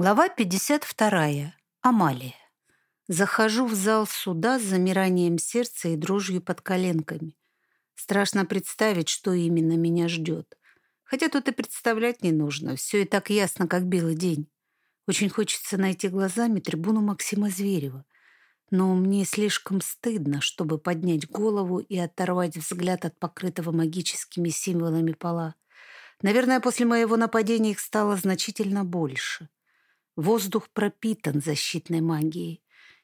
Глава 52. Амалия. Захожу в зал суда с замиранием сердца и дрожью под коленками. Страшно представить, что именно меня ждет. Хотя тут и представлять не нужно. Все и так ясно, как белый день. Очень хочется найти глазами трибуну Максима Зверева. Но мне слишком стыдно, чтобы поднять голову и оторвать взгляд от покрытого магическими символами пола. Наверное, после моего нападения их стало значительно больше. Воздух пропитан защитной магией,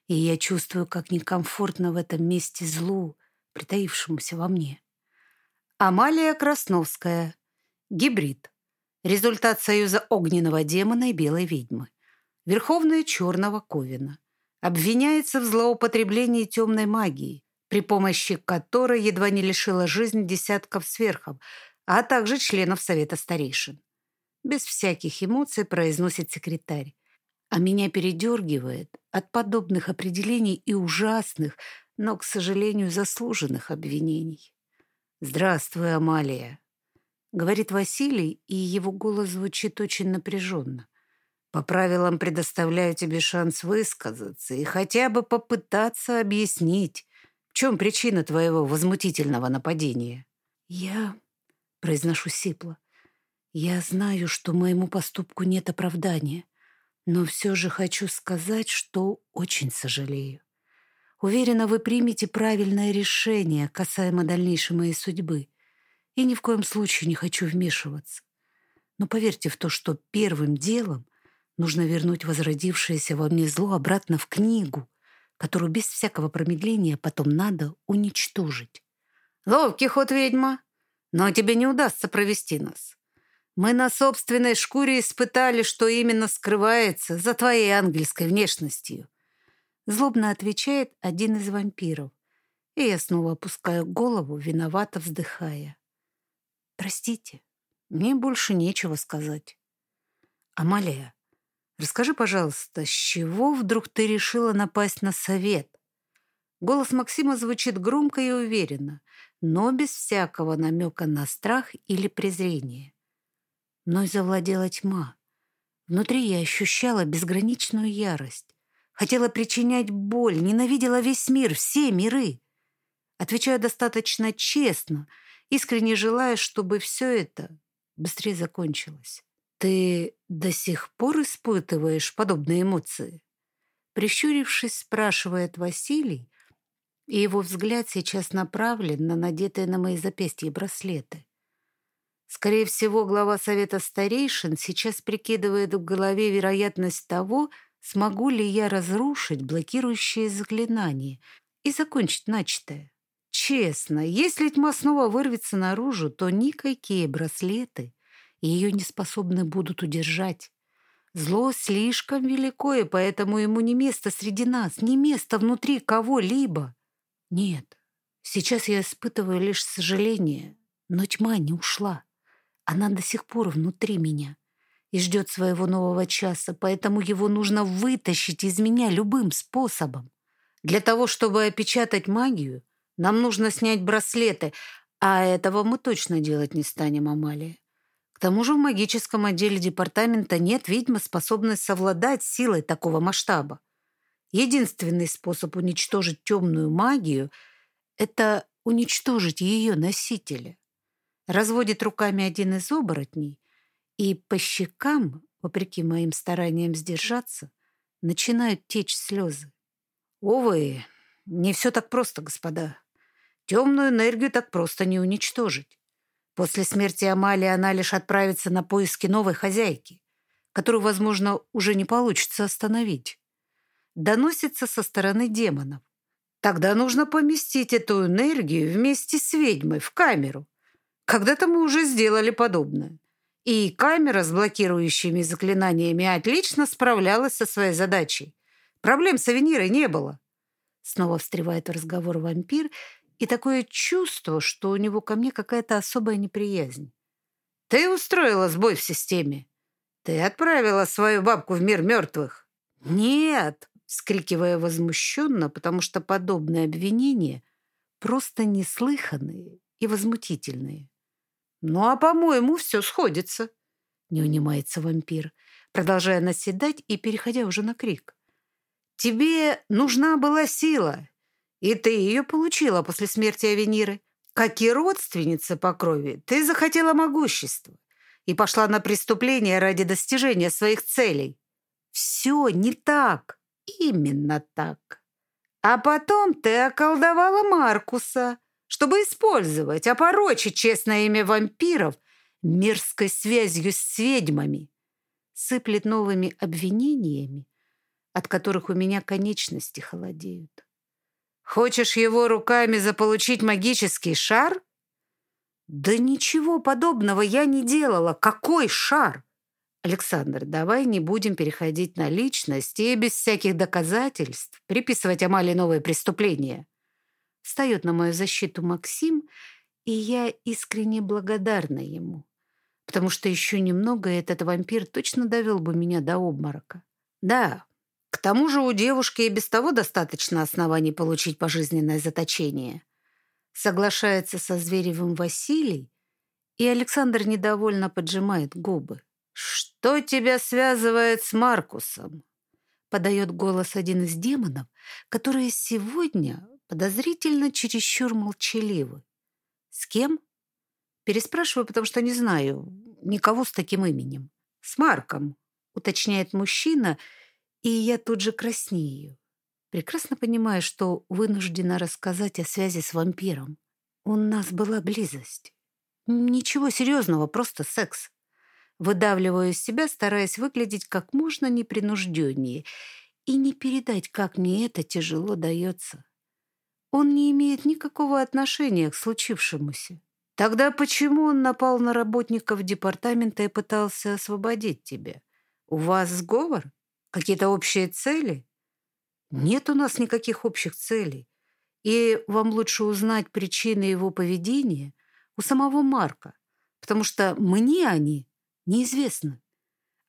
и я чувствую, как некомфортно в этом месте злу, притаившемуся во мне. Амалия Красновская. Гибрид. Результат союза огненного демона и белой ведьмы. Верховная черного ковина. Обвиняется в злоупотреблении темной магии, при помощи которой едва не лишила жизнь десятков сверхов, а также членов Совета Старейшин. Без всяких эмоций произносит секретарь а меня передергивает от подобных определений и ужасных, но, к сожалению, заслуженных обвинений. «Здравствуй, Амалия», — говорит Василий, и его голос звучит очень напряженно. «По правилам предоставляю тебе шанс высказаться и хотя бы попытаться объяснить, в чем причина твоего возмутительного нападения». «Я...» — произношу сипло. «Я знаю, что моему поступку нет оправдания». Но все же хочу сказать, что очень сожалею. Уверена, вы примете правильное решение касаемо дальнейшей моей судьбы. И ни в коем случае не хочу вмешиваться. Но поверьте в то, что первым делом нужно вернуть возродившееся во мне зло обратно в книгу, которую без всякого промедления потом надо уничтожить. «Ловкий ход, ведьма, но тебе не удастся провести нас. Мы на собственной шкуре испытали, что именно скрывается за твоей ангельской внешностью. Злобно отвечает один из вампиров. И я снова опускаю голову, виновато вздыхая. Простите, мне больше нечего сказать. Амалия, расскажи, пожалуйста, с чего вдруг ты решила напасть на совет? Голос Максима звучит громко и уверенно, но без всякого намека на страх или презрение. Мной завладела тьма. Внутри я ощущала безграничную ярость. Хотела причинять боль, ненавидела весь мир, все миры. Отвечаю достаточно честно, искренне желая, чтобы все это быстрее закончилось. Ты до сих пор испытываешь подобные эмоции? Прищурившись, спрашивает Василий, и его взгляд сейчас направлен на надетые на мои запястья браслеты. Скорее всего, глава Совета Старейшин сейчас прикидывает в голове вероятность того, смогу ли я разрушить блокирующее заклинание и закончить начатое. Честно, если тьма снова вырвется наружу, то никакие браслеты ее не способны будут удержать. Зло слишком велико, и поэтому ему не место среди нас, не место внутри кого-либо. Нет, сейчас я испытываю лишь сожаление, но тьма не ушла. Она до сих пор внутри меня и ждет своего нового часа, поэтому его нужно вытащить из меня любым способом. Для того, чтобы опечатать магию, нам нужно снять браслеты, а этого мы точно делать не станем, Амалия. К тому же в магическом отделе департамента нет ведьмы, способной совладать силой такого масштаба. Единственный способ уничтожить темную магию — это уничтожить ее носителя. Разводит руками один из оборотней, и по щекам, вопреки моим стараниям сдержаться, начинают течь слезы. Увы, не все так просто, господа. Темную энергию так просто не уничтожить. После смерти Амалии она лишь отправится на поиски новой хозяйки, которую, возможно, уже не получится остановить. Доносится со стороны демонов. Тогда нужно поместить эту энергию вместе с ведьмой в камеру, когда-то мы уже сделали подобное. И камера с блокирующими заклинаниями отлично справлялась со своей задачей. Проблем с авенирой не было. Снова встревает в разговор вампир, и такое чувство, что у него ко мне какая-то особая неприязнь. Ты устроила сбой в системе. Ты отправила свою бабку в мир мертвых. Нет, скрикивая возмущенно, потому что подобные обвинения просто неслыханные и возмутительные. «Ну, а, по-моему, все сходится», — не унимается вампир. продолжая наседать и переходя уже на крик. «Тебе нужна была сила, и ты ее получила после смерти Авениры. Как и родственница по крови, ты захотела могущества и пошла на преступление ради достижения своих целей. Все не так, именно так. А потом ты околдовала Маркуса, чтобы использовать, опорочить честное имя вампиров мерзкой связью с ведьмами. Сыплет новыми обвинениями, от которых у меня конечности холодеют. Хочешь его руками заполучить магический шар? Да ничего подобного я не делала. Какой шар? Александр, давай не будем переходить на личность и без всяких доказательств приписывать Амалии новые преступления. Встает на мою защиту Максим, и я искренне благодарна ему, потому что еще немного этот вампир точно довел бы меня до обморока. Да, к тому же у девушки и без того достаточно оснований получить пожизненное заточение. Соглашается со Зверевым Василий, и Александр недовольно поджимает губы. «Что тебя связывает с Маркусом?» Подает голос один из демонов, которые сегодня подозрительно чересчур молчаливы. «С кем?» Переспрашиваю, потому что не знаю никого с таким именем. «С Марком», уточняет мужчина, и я тут же краснею. Прекрасно понимаю, что вынуждена рассказать о связи с вампиром. У нас была близость. Ничего серьезного, просто секс. Выдавливаю из себя, стараясь выглядеть как можно непринужденнее и не передать, как мне это тяжело дается. Он не имеет никакого отношения к случившемуся. Тогда почему он напал на работников департамента и пытался освободить тебя? У вас сговор? Какие-то общие цели? Нет у нас никаких общих целей. И вам лучше узнать причины его поведения у самого Марка, потому что мне они Неизвестно.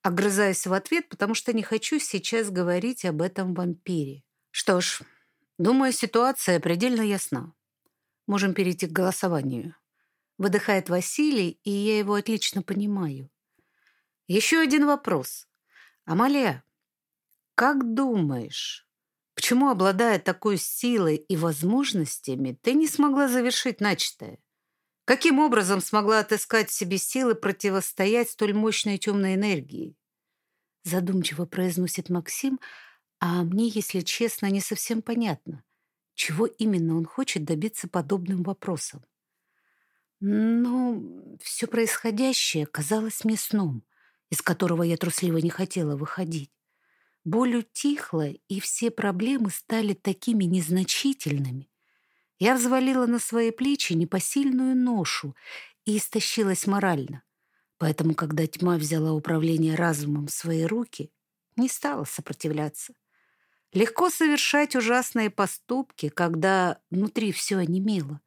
Огрызаюсь в ответ, потому что не хочу сейчас говорить об этом вампире. Что ж, думаю, ситуация предельно ясна. Можем перейти к голосованию. Выдыхает Василий, и я его отлично понимаю. Еще один вопрос. Амалия, как думаешь, почему, обладая такой силой и возможностями, ты не смогла завершить начатое? Каким образом смогла отыскать в себе силы противостоять столь мощной темной энергии? Задумчиво произносит Максим, а мне, если честно, не совсем понятно, чего именно он хочет добиться подобным вопросом. Но все происходящее казалось мне сном, из которого я трусливо не хотела выходить. Боль утихла, и все проблемы стали такими незначительными, я взвалила на свои плечи непосильную ношу и истощилась морально. Поэтому, когда тьма взяла управление разумом в свои руки, не стала сопротивляться. Легко совершать ужасные поступки, когда внутри все онемело,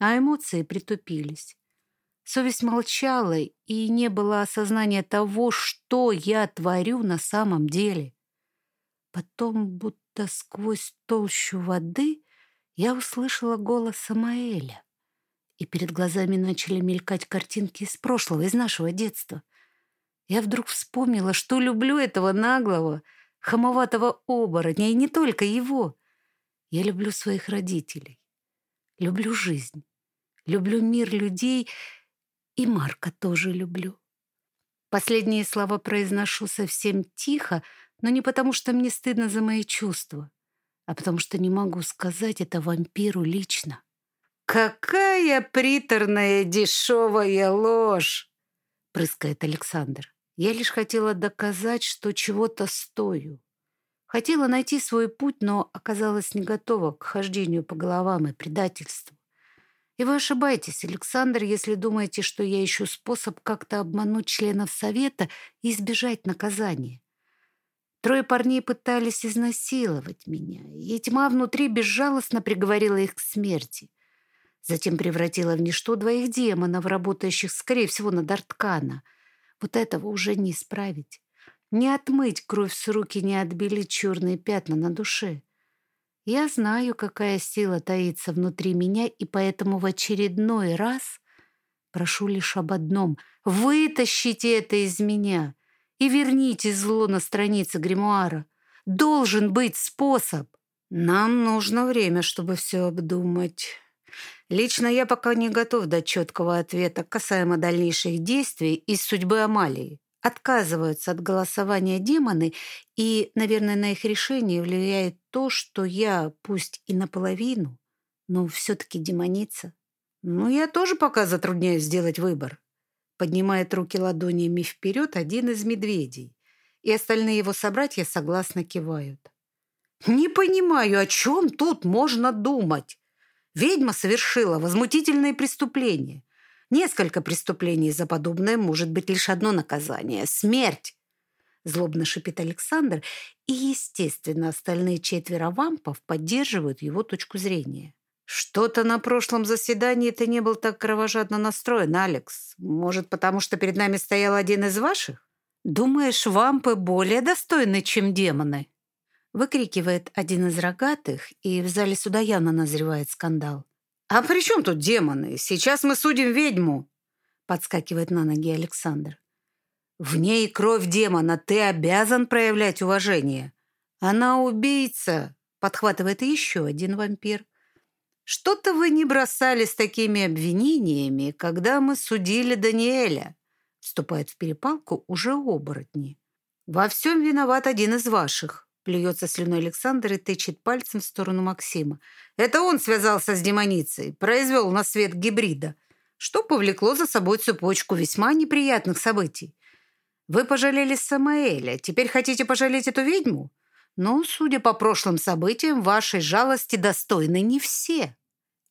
а эмоции притупились. Совесть молчала, и не было осознания того, что я творю на самом деле. Потом, будто сквозь толщу воды, я услышала голос Самаэля, и перед глазами начали мелькать картинки из прошлого, из нашего детства. Я вдруг вспомнила, что люблю этого наглого, хамоватого оборотня, и не только его. Я люблю своих родителей, люблю жизнь, люблю мир людей, и Марка тоже люблю. Последние слова произношу совсем тихо, но не потому, что мне стыдно за мои чувства а потому что не могу сказать это вампиру лично. «Какая приторная дешевая ложь!» — прыскает Александр. «Я лишь хотела доказать, что чего-то стою. Хотела найти свой путь, но оказалась не готова к хождению по головам и предательству. И вы ошибаетесь, Александр, если думаете, что я ищу способ как-то обмануть членов Совета и избежать наказания. Трое парней пытались изнасиловать меня, и тьма внутри безжалостно приговорила их к смерти. Затем превратила в ничто двоих демонов, работающих, скорее всего, на Дарткана. Вот этого уже не исправить. Не отмыть кровь с руки, не отбелить черные пятна на душе. Я знаю, какая сила таится внутри меня, и поэтому в очередной раз прошу лишь об одном — вытащите это из меня — и верните зло на странице гримуара. Должен быть способ. Нам нужно время, чтобы все обдумать. Лично я пока не готов дать четкого ответа касаемо дальнейших действий и судьбы Амалии. Отказываются от голосования демоны, и, наверное, на их решение влияет то, что я, пусть и наполовину, но все-таки демоница. Ну, я тоже пока затрудняюсь сделать выбор. Поднимает руки ладонями вперед один из медведей, и остальные его собратья согласно кивают. Не понимаю, о чем тут можно думать. Ведьма совершила возмутительное преступление. Несколько преступлений за подобное может быть лишь одно наказание – смерть. Злобно шипит Александр, и, естественно, остальные четверо вампов поддерживают его точку зрения. «Что-то на прошлом заседании ты не был так кровожадно настроен, Алекс. Может, потому что перед нами стоял один из ваших? Думаешь, вампы более достойны, чем демоны?» Выкрикивает один из рогатых, и в зале суда явно назревает скандал. «А при чем тут демоны? Сейчас мы судим ведьму!» Подскакивает на ноги Александр. «В ней кровь демона, ты обязан проявлять уважение!» «Она убийца!» Подхватывает еще один вампир. «Что-то вы не бросали с такими обвинениями, когда мы судили Даниэля!» Вступает в перепалку уже оборотни. «Во всем виноват один из ваших!» Плюется слюной Александр и тычет пальцем в сторону Максима. Это он связался с демоницей, произвел на свет гибрида, что повлекло за собой цепочку весьма неприятных событий. Вы пожалели Самаэля, теперь хотите пожалеть эту ведьму? Но, судя по прошлым событиям, вашей жалости достойны не все.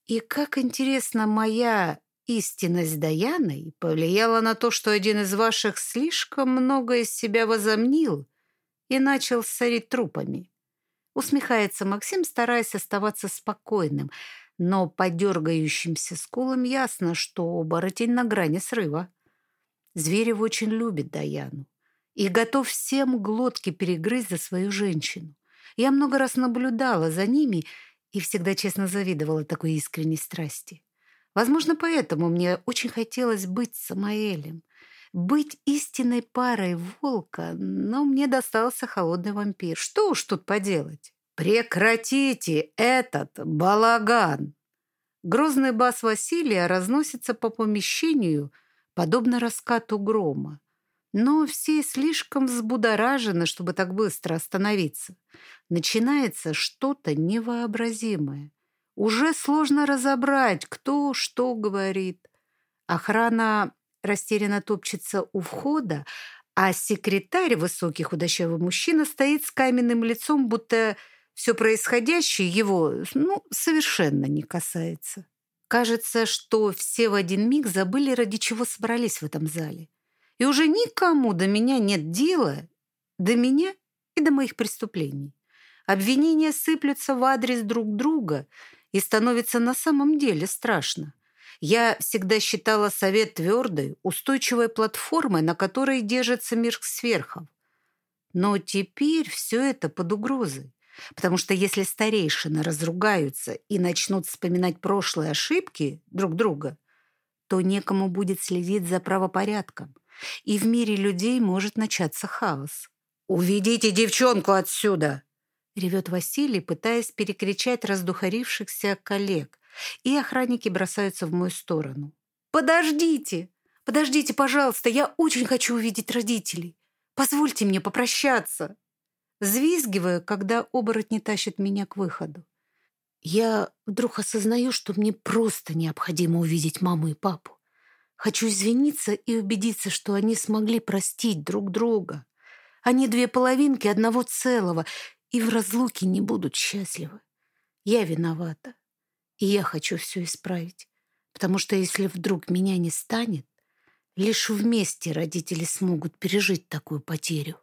И как интересно, моя истинность Даяной повлияла на то, что один из ваших слишком много из себя возомнил и начал сорить трупами. Усмехается Максим, стараясь оставаться спокойным, но по дергающимся скулам ясно, что оборотень на грани срыва. Зверев очень любит Даяну и готов всем глотки перегрызть за свою женщину. Я много раз наблюдала за ними и всегда честно завидовала такой искренней страсти. Возможно, поэтому мне очень хотелось быть Самаэлем, быть истинной парой волка, но мне достался холодный вампир. Что уж тут поделать? Прекратите этот балаган! Грозный бас Василия разносится по помещению, подобно раскату грома. Но все слишком взбудоражены, чтобы так быстро остановиться. Начинается что-то невообразимое. Уже сложно разобрать, кто что говорит. Охрана растерянно топчется у входа, а секретарь, высокий худощавый мужчина, стоит с каменным лицом, будто все происходящее его ну, совершенно не касается. Кажется, что все в один миг забыли, ради чего собрались в этом зале. И уже никому до меня нет дела, до меня и до моих преступлений. Обвинения сыплются в адрес друг друга, и становится на самом деле страшно. Я всегда считала совет твердой, устойчивой платформой, на которой держится мир сверхов. Но теперь все это под угрозой. Потому что если старейшины разругаются и начнут вспоминать прошлые ошибки друг друга, то некому будет следить за правопорядком, и в мире людей может начаться хаос. «Уведите девчонку отсюда!» — ревет Василий, пытаясь перекричать раздухарившихся коллег и охранники бросаются в мою сторону. «Подождите! Подождите, пожалуйста! Я очень хочу увидеть родителей! Позвольте мне попрощаться!» Взвизгиваю, когда оборотни тащат меня к выходу. Я вдруг осознаю, что мне просто необходимо увидеть маму и папу. Хочу извиниться и убедиться, что они смогли простить друг друга. Они две половинки одного целого и в разлуке не будут счастливы. Я виновата. И я хочу все исправить. Потому что если вдруг меня не станет, лишь вместе родители смогут пережить такую потерю.